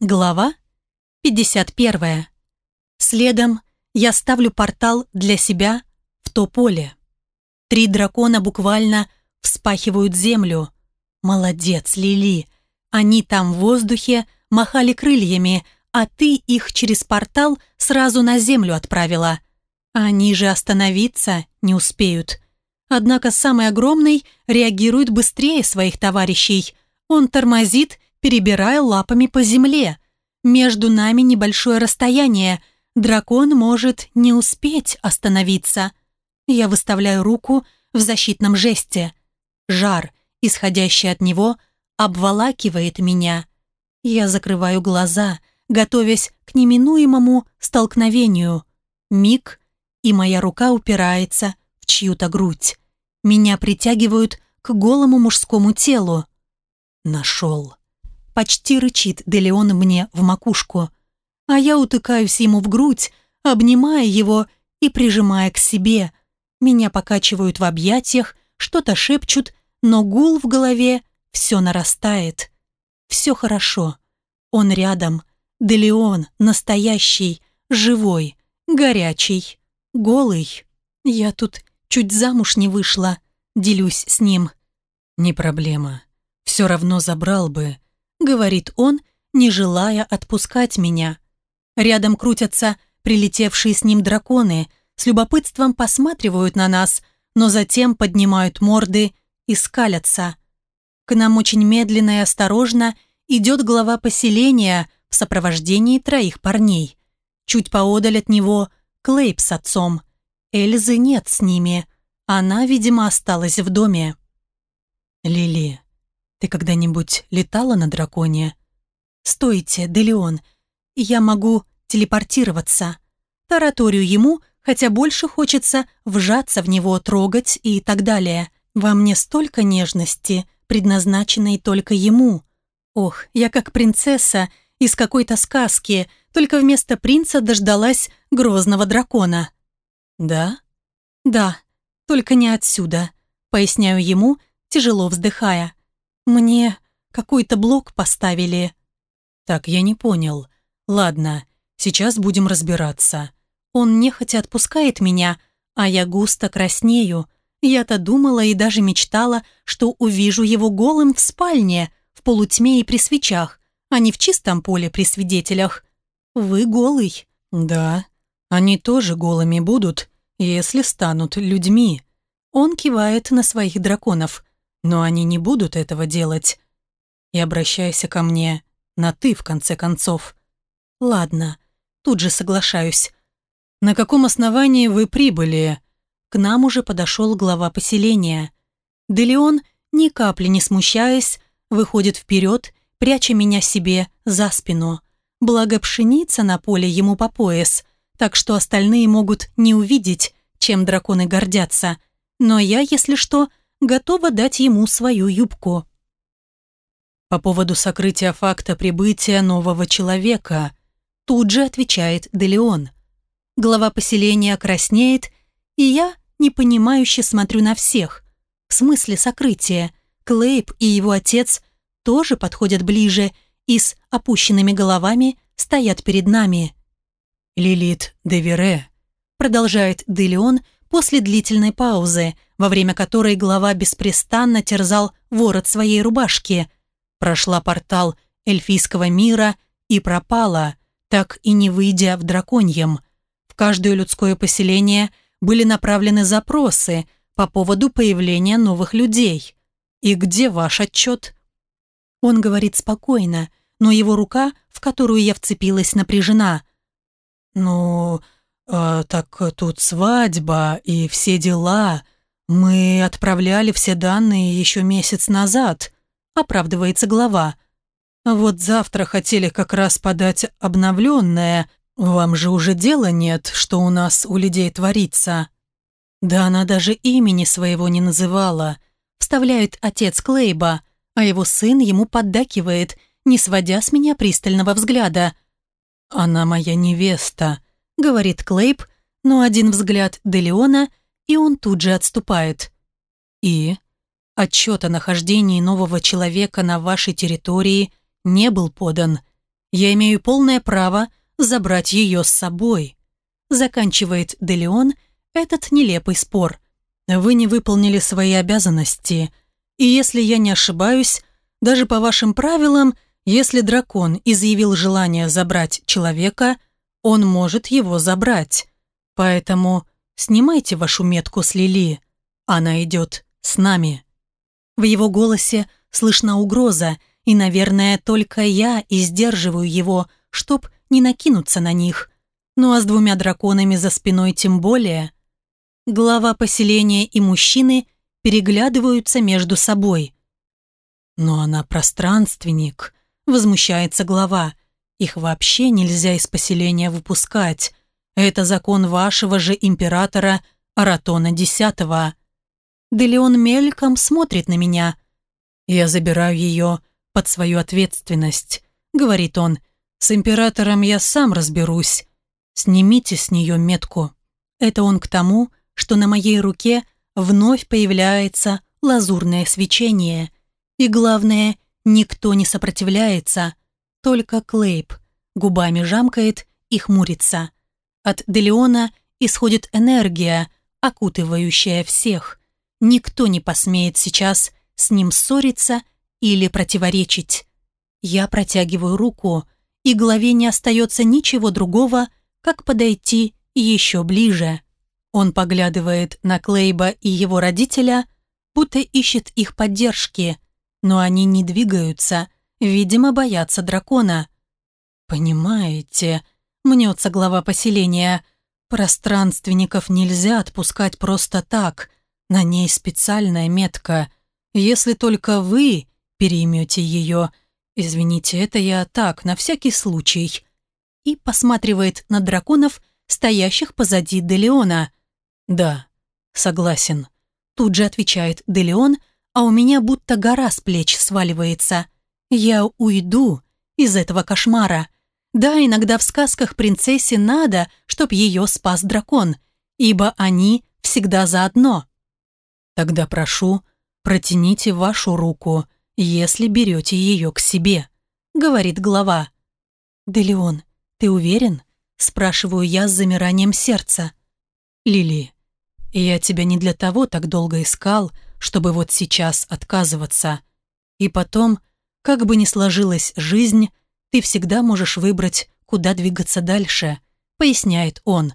Глава 51. Следом я ставлю портал для себя в то поле. Три дракона буквально вспахивают землю. Молодец, Лили. Они там в воздухе махали крыльями, а ты их через портал сразу на землю отправила. Они же остановиться не успеют. Однако самый огромный реагирует быстрее своих товарищей. Он тормозит и перебирая лапами по земле. Между нами небольшое расстояние. Дракон может не успеть остановиться. Я выставляю руку в защитном жесте. Жар, исходящий от него, обволакивает меня. Я закрываю глаза, готовясь к неминуемому столкновению. Миг, и моя рука упирается в чью-то грудь. Меня притягивают к голому мужскому телу. Нашел почти рычит Делеон мне в макушку, а я утыкаюсь ему в грудь, обнимая его и прижимая к себе. Меня покачивают в объятиях, что-то шепчут, но гул в голове все нарастает. Все хорошо. Он рядом. Делеон настоящий, живой, горячий, голый. Я тут чуть замуж не вышла, делюсь с ним. Не проблема. Все равно забрал бы, говорит он, не желая отпускать меня. Рядом крутятся прилетевшие с ним драконы, с любопытством посматривают на нас, но затем поднимают морды и скалятся. К нам очень медленно и осторожно идет глава поселения в сопровождении троих парней. Чуть поодаль от него Клейп с отцом. Эльзы нет с ними. Она, видимо, осталась в доме. «Лили, ты когда-нибудь летала на драконе? Стойте, Делеон, я могу телепортироваться. Тараторию ему, хотя больше хочется вжаться в него, трогать и так далее. Во мне столько нежности, предназначенной только ему. Ох, я как принцесса из какой-то сказки, только вместо принца дождалась грозного дракона. Да? Да, только не отсюда, поясняю ему, тяжело вздыхая. Мне какой-то блок поставили». «Так я не понял. Ладно, сейчас будем разбираться». Он нехотя отпускает меня, а я густо краснею. Я-то думала и даже мечтала, что увижу его голым в спальне, в полутьме и при свечах, а не в чистом поле при свидетелях. Вы голый. Да, они тоже голыми будут, если станут людьми. Он кивает на своих драконов но они не будут этого делать. И обращайся ко мне на «ты» в конце концов. Ладно, тут же соглашаюсь. На каком основании вы прибыли? К нам уже подошел глава поселения. Делеон, ни капли не смущаясь, выходит вперед, пряча меня себе за спину. Благо пшеница на поле ему по пояс, так что остальные могут не увидеть, чем драконы гордятся. Но я, если что, готова дать ему свою юбку. По поводу сокрытия факта прибытия нового человека тут же отвечает Делеон. Глава поселения краснеет, и я непонимающе смотрю на всех. В смысле сокрытия Клейб и его отец тоже подходят ближе и с опущенными головами стоят перед нами. «Лилит Девере», продолжает Делеон, после длительной паузы, во время которой глава беспрестанно терзал ворот своей рубашки. Прошла портал эльфийского мира и пропала, так и не выйдя в драконьем. В каждое людское поселение были направлены запросы по поводу появления новых людей. «И где ваш отчет?» Он говорит спокойно, но его рука, в которую я вцепилась, напряжена. «Ну, Но... Э, «Так э, тут свадьба и все дела. Мы отправляли все данные еще месяц назад», — оправдывается глава. «Вот завтра хотели как раз подать обновленное. Вам же уже дело нет, что у нас у людей творится». «Да она даже имени своего не называла», — вставляет отец Клейба, а его сын ему поддакивает, не сводя с меня пристального взгляда. «Она моя невеста», говорит Клейб, но один взгляд Делеона, и он тут же отступает. И отчет о нахождении нового человека на вашей территории не был подан. Я имею полное право забрать ее с собой. Заканчивает Делеон этот нелепый спор. Вы не выполнили свои обязанности, и если я не ошибаюсь, даже по вашим правилам, если дракон изъявил желание забрать человека, он может его забрать. Поэтому снимайте вашу метку с Лили. Она идет с нами». В его голосе слышна угроза, и, наверное, только я и сдерживаю его, чтоб не накинуться на них. Ну а с двумя драконами за спиной тем более. Глава поселения и мужчины переглядываются между собой. «Но она пространственник», — возмущается глава, — их вообще нельзя из поселения выпускать. Это закон вашего же императора Аратона X. Делеон мельком смотрит на меня. Я забираю ее под свою ответственность, говорит он. С императором я сам разберусь. Снимите с нее метку. Это он к тому, что на моей руке вновь появляется лазурное свечение. И главное, никто не сопротивляется. Только Клейб губами жамкает и хмурится. От Делеона исходит энергия, окутывающая всех. Никто не посмеет сейчас с ним ссориться или противоречить. Я протягиваю руку, и голове не остается ничего другого, как подойти еще ближе. Он поглядывает на Клейба и его родителя, будто ищет их поддержки, но они не двигаются, Видимо, боятся дракона. «Понимаете, мнется глава поселения. Пространственников нельзя отпускать просто так. На ней специальная метка. Если только вы переймете ее. Извините, это я так, на всякий случай». И посматривает на драконов, стоящих позади Делеона. «Да, согласен». Тут же отвечает Делеон, а у меня будто гора с плеч сваливается. Я уйду из этого кошмара. Да, иногда в сказках принцессе надо, чтоб ее спас дракон, ибо они всегда заодно. Тогда прошу, протяните вашу руку, если берете ее к себе, говорит глава. Делеон, ты уверен? спрашиваю я с замиранием сердца. Лили, я тебя не для того так долго искал, чтобы вот сейчас отказываться. И потом как бы ни сложилась жизнь, ты всегда можешь выбрать, куда двигаться дальше, поясняет он.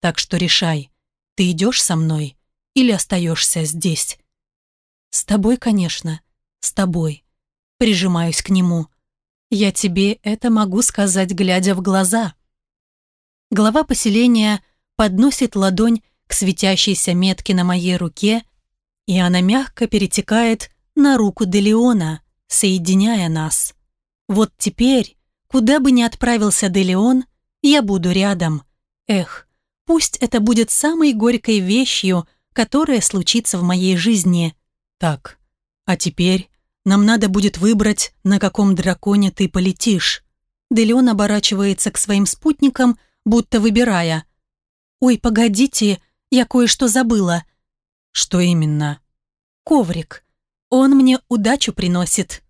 Так что решай, ты идешь со мной или остаешься здесь? С тобой, конечно, с тобой. Прижимаюсь к нему. Я тебе это могу сказать, глядя в глаза. Глава поселения подносит ладонь к светящейся метке на моей руке, и она мягко перетекает на руку Делеона соединяя нас. Вот теперь, куда бы ни отправился Делеон, я буду рядом. Эх, пусть это будет самой горькой вещью, которая случится в моей жизни. Так, а теперь нам надо будет выбрать, на каком драконе ты полетишь. Делеон оборачивается к своим спутникам, будто выбирая. «Ой, погодите, я кое-что забыла». «Что именно?» «Коврик. Он мне удачу приносит.